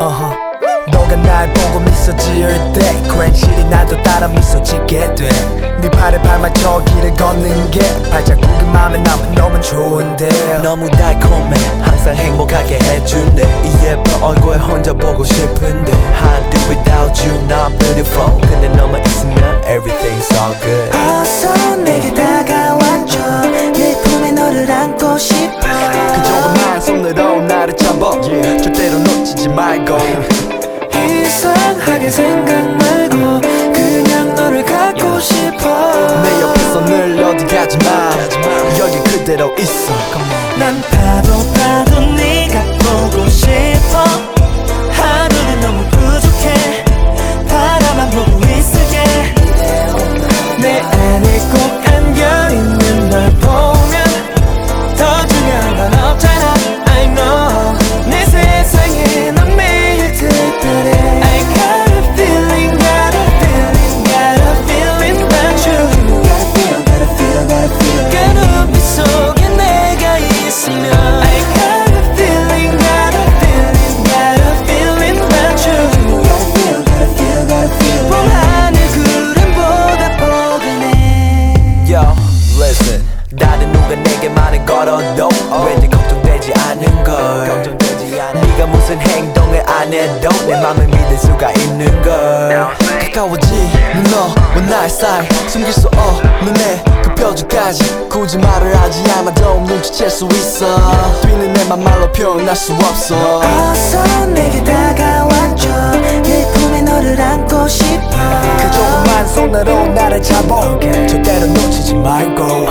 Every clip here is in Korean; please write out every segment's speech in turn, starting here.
어허. 너가 날 보고 미소 지을 때 괜시리 나도 따라 미소 짓게 돼네 팔에 발 맞춰 길을 걷는 게 발자국이 맘에 남은 너무 좋은데. 너무 달콤해. 항상 행복하게 해준대. 이 예뻐 얼굴 혼자 보고 싶은데. I do without you not beautiful. 근데 너만 있으면 everything's all good. 말고. 이상하게 생각 말고 그냥 너를 갖고 싶어. 내 옆에서 늘 어디 가지마. 여기 그대로 있어. 난 봐도 봐도 걸어도 왠지 걱정되지 않은 걸. 걱정되지 않아 네가 무슨 행동을 안 해도 내 맘을 믿을 수가 있는 걸. 가까워지는 너와 나의 사이 숨길 수 없는 내그 표정까지. 굳이 말을 하지 않아도 눈치챌 수 있어. 뛰는 내 맘 말로 표현할 수 없어. 어서 내게 다가와줘. 내 품에 너를 안고 싶어. 그 조그만 손으로 나를 잡아. 절대로 놓치지 말고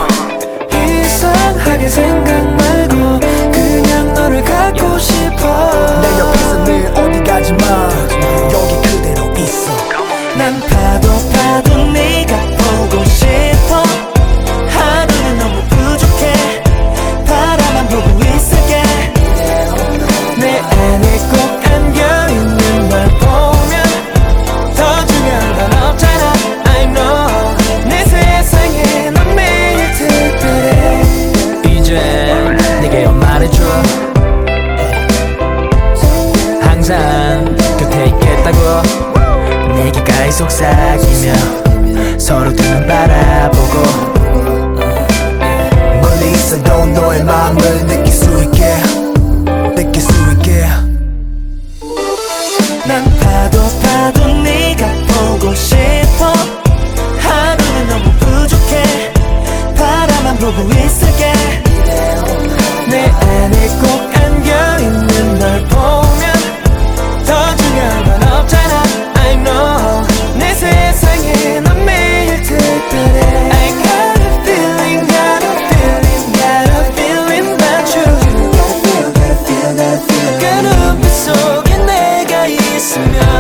이상하게 생각 말고 그냥 너를 갖 가히 속삭이며 서로 두눈 바라보고 멀리 있어도 너의 마음을 느낄 수 있게 느낄 수 있게. 난 봐도 봐도 네가 보고 싶어. 하루는 너무 부족해. 바라만 보고 있을게. 내 안에 꼭 смерть.